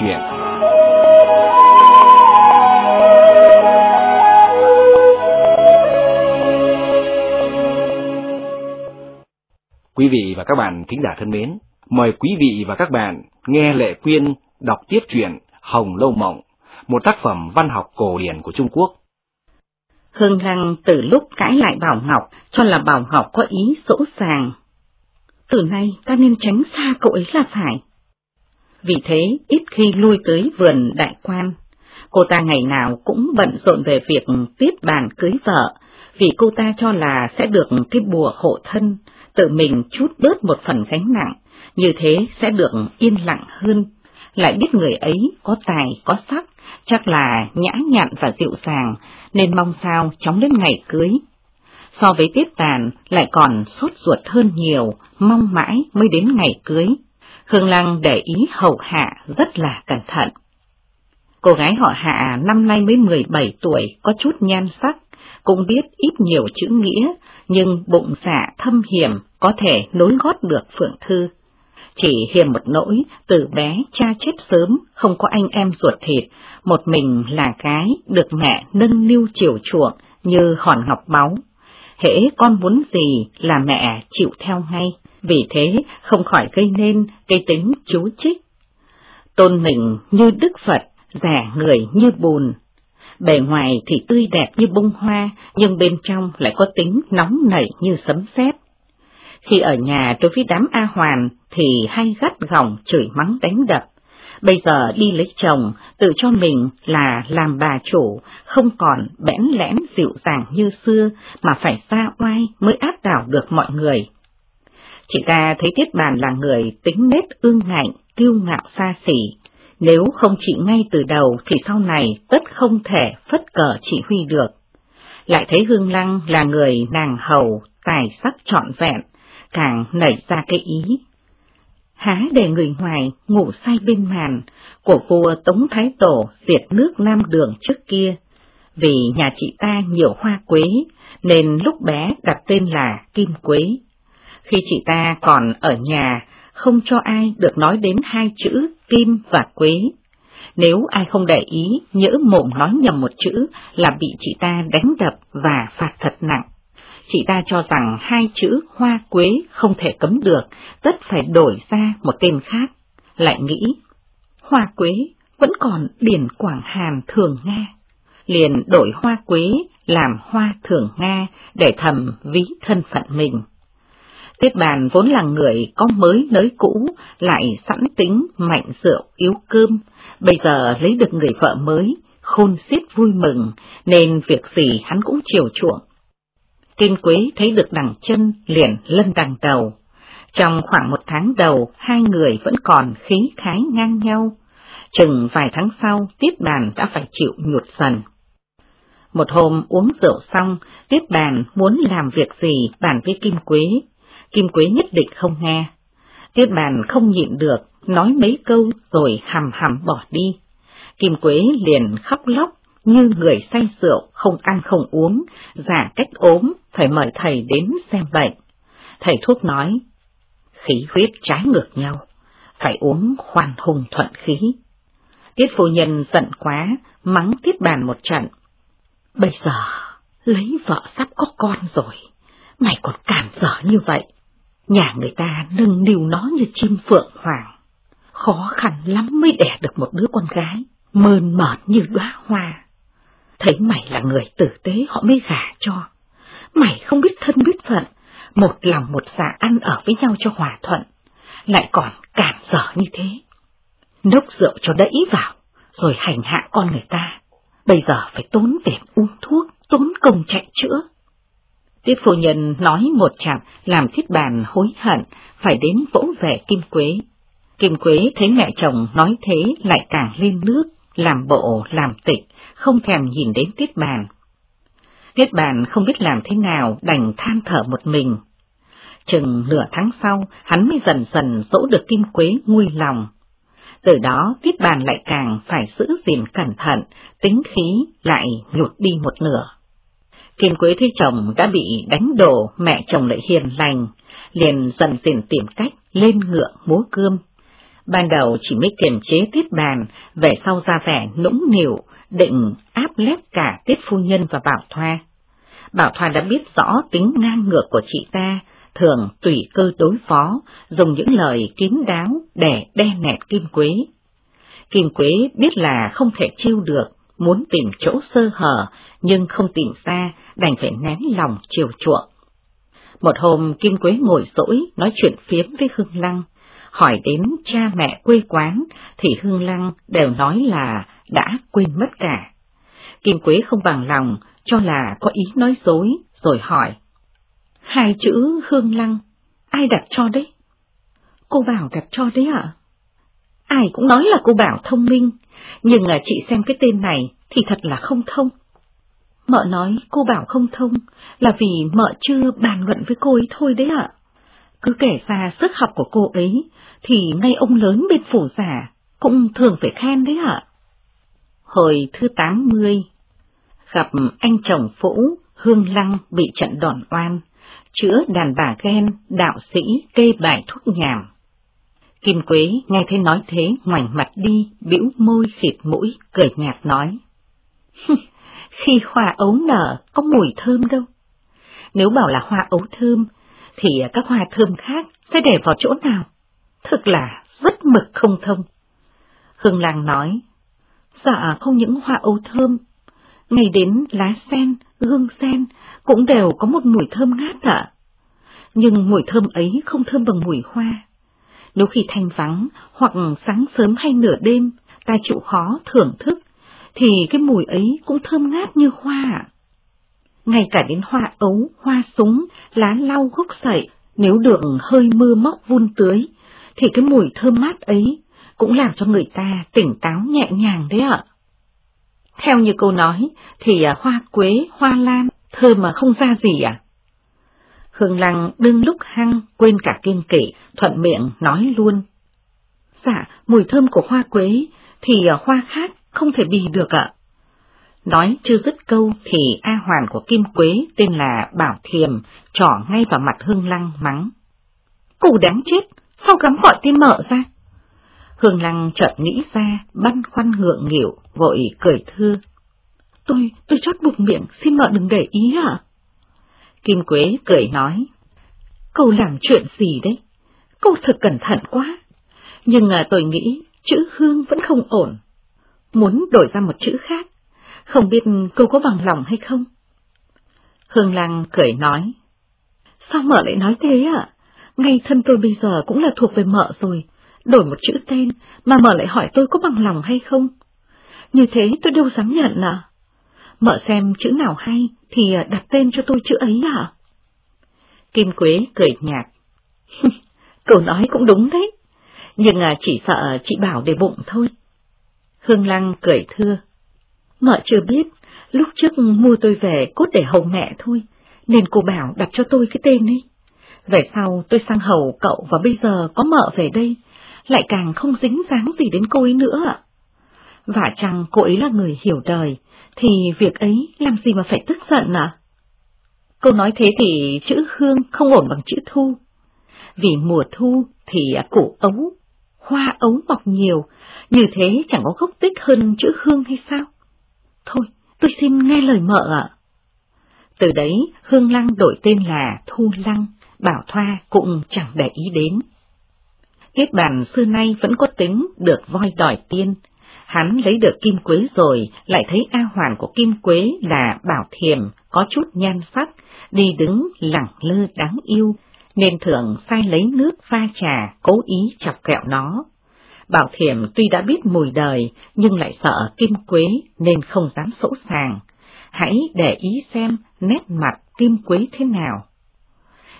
chuyện Quý vị và các bạn thính giả thân mến, mời quý vị và các bạn nghe Lệ Quyên đọc tiếp truyện Hồng Lâu Mộng, một tác phẩm văn học cổ điển của Trung Quốc. Hương Lăng từ lúc cãi lại Bảo Ngọc cho là Bảo Ngọc có ý dỗ sàng. Từ nay ta nên tránh xa cậu ấy là phải. Vì thế ít khi lui tới vườn đại quan. Cô ta ngày nào cũng bận rộn về việc tiếp bàn cưới vợ, vì cô ta cho là sẽ được cái bùa hộ thân, tự mình chút bớt một phần gánh nặng, như thế sẽ được yên lặng hơn. Lại biết người ấy có tài, có sắc, chắc là nhã nhặn và dịu dàng, nên mong sao chóng đến ngày cưới. So với tiếp tàn lại còn sốt ruột hơn nhiều, mong mãi mới đến ngày cưới. Hương Lăng để ý hậu hạ rất là cẩn thận. Cô gái họ hạ năm nay mới 17 tuổi, có chút nhan sắc, cũng biết ít nhiều chữ nghĩa, nhưng bụng dạ thâm hiểm có thể nối gót được Phượng Thư. Chỉ hiểm một nỗi, từ bé cha chết sớm, không có anh em ruột thịt, một mình là cái được mẹ nâng niu chiều chuộng như hòn ngọc báu. Hễ con muốn gì là mẹ chịu theo ngay, vì thế không khỏi gây nên cái tính chú trích. Tôn mình như Đức Phật, giả người như bùn. Bề ngoài thì tươi đẹp như bông hoa, nhưng bên trong lại có tính nóng nảy như sấm sét. Khi ở nhà đối với đám A Hoàn thì hay gắt gỏng chửi mắng đánh đập. Bây giờ đi lấy chồng, tự cho mình là làm bà chủ, không còn bẽn lẽn dịu dàng như xưa, mà phải xa oai mới áp đảo được mọi người. Chị ta thấy Tiết Bàn là người tính nết ương ngạnh, kiêu ngạo xa xỉ. Nếu không trị ngay từ đầu thì sau này tất không thể phất cờ chỉ huy được. Lại thấy Hương Lăng là người nàng hầu, tài sắc trọn vẹn, càng nảy ra cái ý. Há để người ngoài ngủ say bên màn của vua Tống Thái Tổ diệt nước Nam Đường trước kia, vì nhà chị ta nhiều hoa quế, nên lúc bé đặt tên là Kim Quế. Khi chị ta còn ở nhà, không cho ai được nói đến hai chữ Kim và Quế. Nếu ai không để ý, nhỡ mồm nói nhầm một chữ là bị chị ta đánh đập và phạt thật nặng chị ta cho rằng hai chữ hoa quế không thể cấm được, tất phải đổi ra một tên khác. Lại nghĩ, hoa quế vẫn còn điển Quảng Hàn thường Nga. Liền đổi hoa quế làm hoa thường Nga để thầm ví thân phận mình. Tiết bàn vốn là người có mới nới cũ, lại sẵn tính mạnh rượu yếu cơm, bây giờ lấy được người vợ mới, khôn xiết vui mừng, nên việc gì hắn cũng chiều chuộng. Kim Quế thấy được đằng chân liền lân đằng đầu. Trong khoảng một tháng đầu, hai người vẫn còn khí khái ngang nhau. Chừng vài tháng sau, Tiết Bàn đã phải chịu nhụt dần. Một hôm uống rượu xong, Tiết Bàn muốn làm việc gì bàn với Kim Quế. Kim Quế nhất định không nghe. Tiết Bàn không nhịn được, nói mấy câu rồi hầm hầm bỏ đi. Kim Quế liền khóc lóc, như người say rượu, không ăn không uống, giả cách ốm, phải mời thầy đến xem bệnh. Thầy thuốc nói, khí huyết trái ngược nhau, phải uống khoan hùng thuận khí. Tiết phu nhân giận quá, mắng tiết bàn một trận. Bây giờ, lấy vợ sắp có con rồi, mày còn cảm dở như vậy. Nhà người ta nâng niu nó như chim phượng hoàng. Khó khăn lắm mới đẻ được một đứa con gái, mơn mởn như đóa hoa. Thấy mày là người tử tế họ mới gả cho. Mày không biết thân biết phận, một lòng một dạ ăn ở với nhau cho hòa thuận, lại còn cản dở như thế. Nốc rượu cho đẫy vào, rồi hành hạ con người ta. Bây giờ phải tốn tiền uống thuốc, tốn công chạy chữa. Tiết phu nhân nói một chạm, làm thiết bàn hối hận, phải đến vỗ về Kim Quế. Kim Quế thấy mẹ chồng nói thế lại càng lên nước, làm bộ, làm tịch, không thèm nhìn đến tiết bàn. Tiết bàn không biết làm thế nào, đành than thở một mình. Chừng nửa tháng sau, hắn mới dần dần dỗ được Kim Quế nguôi lòng. Từ đó tiết bàn lại càng phải giữ gìn cẩn thận, tính khí lại nhụt đi một nửa. Kim Quế thấy chồng đã bị đánh đổ, mẹ chồng lại hiền lành, liền dần dần tìm cách lên ngựa múa cơm. Ban đầu chỉ mới kiềm chế tiết bàn, về sau ra vẻ nũng nịu, định áp lép cả tiết phu nhân và bảo thoa. Bảo thoa đã biết rõ tính ngang ngược của chị ta, thường tùy cơ đối phó, dùng những lời kín đáo để đe nẹt Kim Quế. Kim Quế biết là không thể chiêu được, muốn tìm chỗ sơ hở, nhưng không tìm ra, đành phải nén lòng chiều chuộng. Một hôm Kim Quế ngồi dỗi nói chuyện phiếm với Hương Lăng, hỏi đến cha mẹ quê quán thì Hương Lăng đều nói là đã quên mất cả. Kim Quế không bằng lòng, cho là có ý nói dối, rồi hỏi. Hai chữ Hương Lăng, ai đặt cho đấy? Cô Bảo đặt cho đấy ạ? Ai cũng nói là cô Bảo thông minh, nhưng à, chị xem cái tên này thì thật là không thông. Mợ nói cô Bảo không thông là vì mợ chưa bàn luận với cô ấy thôi đấy ạ. Cứ kể ra sức học của cô ấy, thì ngay ông lớn bên phủ giả cũng thường phải khen đấy ạ. Hồi thứ 80, gặp anh chồng Phũ, Hương Lăng bị trận đòn oan, chữa đàn bà ghen, đạo sĩ kê bài thuốc nhàm. Kim Quế nghe thấy nói thế ngoảnh mặt đi, bĩu môi khịt mũi, cười nhạt nói. Khi hoa ấu nở có mùi thơm đâu. Nếu bảo là hoa ấu thơm, thì các hoa thơm khác sẽ để vào chỗ nào? Thực là rất mực không thông. Hương Lan nói, dạ không những hoa ấu thơm, ngày đến lá sen, gương sen cũng đều có một mùi thơm ngát ạ. Nhưng mùi thơm ấy không thơm bằng mùi hoa. Nếu khi thanh vắng hoặc sáng sớm hay nửa đêm, ta chịu khó thưởng thức, thì cái mùi ấy cũng thơm ngát như hoa. Ngay cả đến hoa ấu, hoa súng, lá lau gốc sậy, nếu được hơi mưa móc vun tưới, thì cái mùi thơm mát ấy cũng làm cho người ta tỉnh táo nhẹ nhàng đấy ạ. Theo như câu nói, thì à, hoa quế, hoa lan, thơm mà không ra gì à? Hương Lăng đương lúc hăng quên cả kiên kỵ, thuận miệng nói luôn. Dạ, mùi thơm của hoa quế thì ờ, hoa khác không thể bì được ạ. Nói chưa dứt câu thì A Hoàn của Kim Quế tên là Bảo Thiềm trỏ ngay vào mặt Hương Lăng mắng. Cụ đáng chết, sao gắm gọi tên mợ ra? Hương Lăng chợt nghĩ ra, băn khoăn ngượng nghịu, vội cười thưa. Tôi, tôi chót bụng miệng, xin mợ đừng để ý ạ. Kim Quế cười nói. Cậu làm chuyện gì đấy? Cậu thật cẩn thận quá. Nhưng à, tôi nghĩ chữ Hương vẫn không ổn. Muốn đổi ra một chữ khác, không biết cô có bằng lòng hay không? Hương Lăng cười nói. Sao mợ lại nói thế ạ? Ngay thân tôi bây giờ cũng là thuộc về mợ rồi, đổi một chữ tên mà mợ lại hỏi tôi có bằng lòng hay không? Như thế tôi đâu dám nhận à? Mợ xem chữ nào hay thì ờ, đặt tên cho tôi chữ ấy hả? Kim Quế cười nhạt. Cậu nói cũng đúng đấy, nhưng ờ, chỉ sợ chị bảo để bụng thôi. Hương Lăng cười thưa. Mợ chưa biết, lúc trước mua tôi về cốt để hầu mẹ thôi, nên cô bảo đặt cho tôi cái tên ấy. Về sau tôi sang hầu cậu và bây giờ có mợ về đây, lại càng không dính dáng gì đến cô ấy nữa ạ. Và chăng cô ấy là người hiểu đời, thì việc ấy làm gì mà phải tức giận à? Cô nói thế thì chữ hương không ổn bằng chữ thu. Vì mùa thu thì củ ấu, hoa ấu mọc nhiều, như thế chẳng có gốc tích hơn chữ hương hay sao? Thôi, tôi xin nghe lời mợ ạ. Từ đấy, Hương Lăng đổi tên là Thu Lăng, Bảo Thoa cũng chẳng để ý đến. Kết bàn xưa nay vẫn có tính được voi đòi tiên. Hắn lấy được kim quế rồi, lại thấy A Hoàn của kim quế là Bảo Thiềm, có chút nhan sắc, đi đứng lẳng lơ đáng yêu, nên thường sai lấy nước pha trà, cố ý chọc kẹo nó. Bảo Thiểm tuy đã biết mùi đời, nhưng lại sợ Kim Quế nên không dám sỗ sàng. Hãy để ý xem nét mặt Kim Quế thế nào.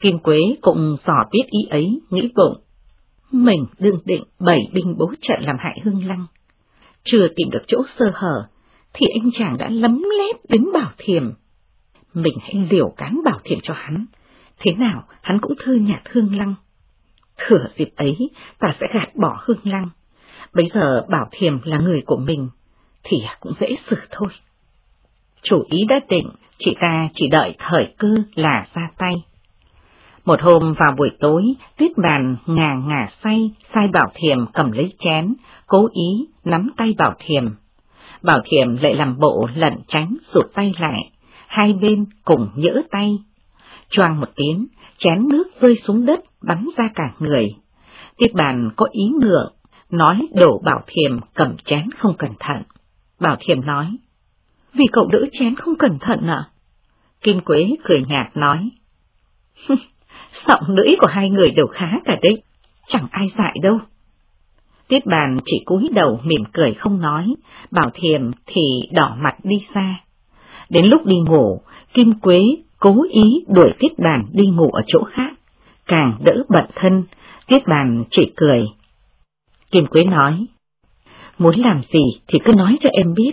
Kim Quế cũng dò biết ý ấy, nghĩ bụng. Mình đương định bảy binh bố trận làm hại Hương Lăng. Chưa tìm được chỗ sơ hở, thì anh chàng đã lấm lét đến Bảo thiềm. Mình hãy liều cán Bảo thiềm cho hắn, thế nào hắn cũng thư nhạt Hương Lăng. Thừa dịp ấy, ta sẽ gạt bỏ Hương Lăng. Bây giờ Bảo Thiềm là người của mình, thì cũng dễ xử thôi. Chủ ý đã định, chị ta chỉ đợi thời cơ là ra tay. Một hôm vào buổi tối, Tuyết Bàn ngà ngà say, sai Bảo Thiềm cầm lấy chén, cố ý nắm tay Bảo Thiềm. Bảo Thiềm lại làm bộ lẩn tránh rụt tay lại, hai bên cùng nhỡ tay. Choang một tiếng, chén nước rơi xuống đất bắn ra cả người. Tiết Bàn có ý ngựa, nói đổ Bảo Thiềm cầm chén không cẩn thận. Bảo Thiềm nói, vì cậu đỡ chén không cẩn thận à? Kim Quế cười nhạt nói, giọng lưỡi của hai người đều khá cả đấy, chẳng ai dại đâu. Tiết bàn chỉ cúi đầu mỉm cười không nói, bảo thiềm thì đỏ mặt đi xa. Đến lúc đi ngủ, Kim Quế cố ý đuổi tiết bàn đi ngủ ở chỗ khác, càng đỡ bận thân, tiết bàn chỉ cười. Kim Quế nói, muốn làm gì thì cứ nói cho em biết,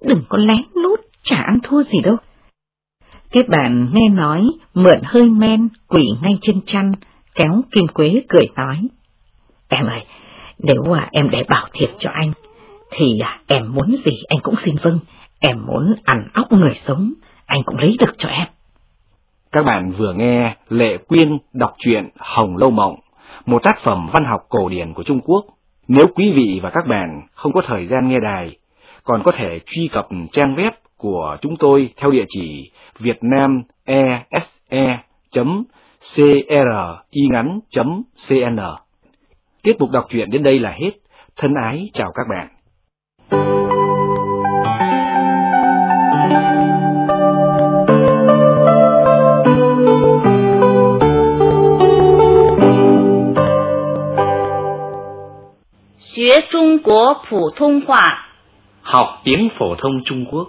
đừng có lén lút, chả ăn thua gì đâu. Tiết bàn nghe nói, mượn hơi men, quỷ ngay trên chăn, kéo Kim Quế cười nói. Em ơi, nếu à, em để bảo thiệt cho anh, thì à, em muốn gì anh cũng xin vâng, em muốn ăn óc người sống, anh cũng lấy được cho em. Các bạn vừa nghe Lệ Quyên đọc truyện Hồng Lâu Mộng, một tác phẩm văn học cổ điển của Trung Quốc. Nếu quý vị và các bạn không có thời gian nghe đài, còn có thể truy cập trang web của chúng tôi theo địa chỉ vietnamese.cringắn.cn. Tiết mục đọc truyện đến đây là hết. Thân ái chào các bạn. Học tiếng phổ thông Trung Quốc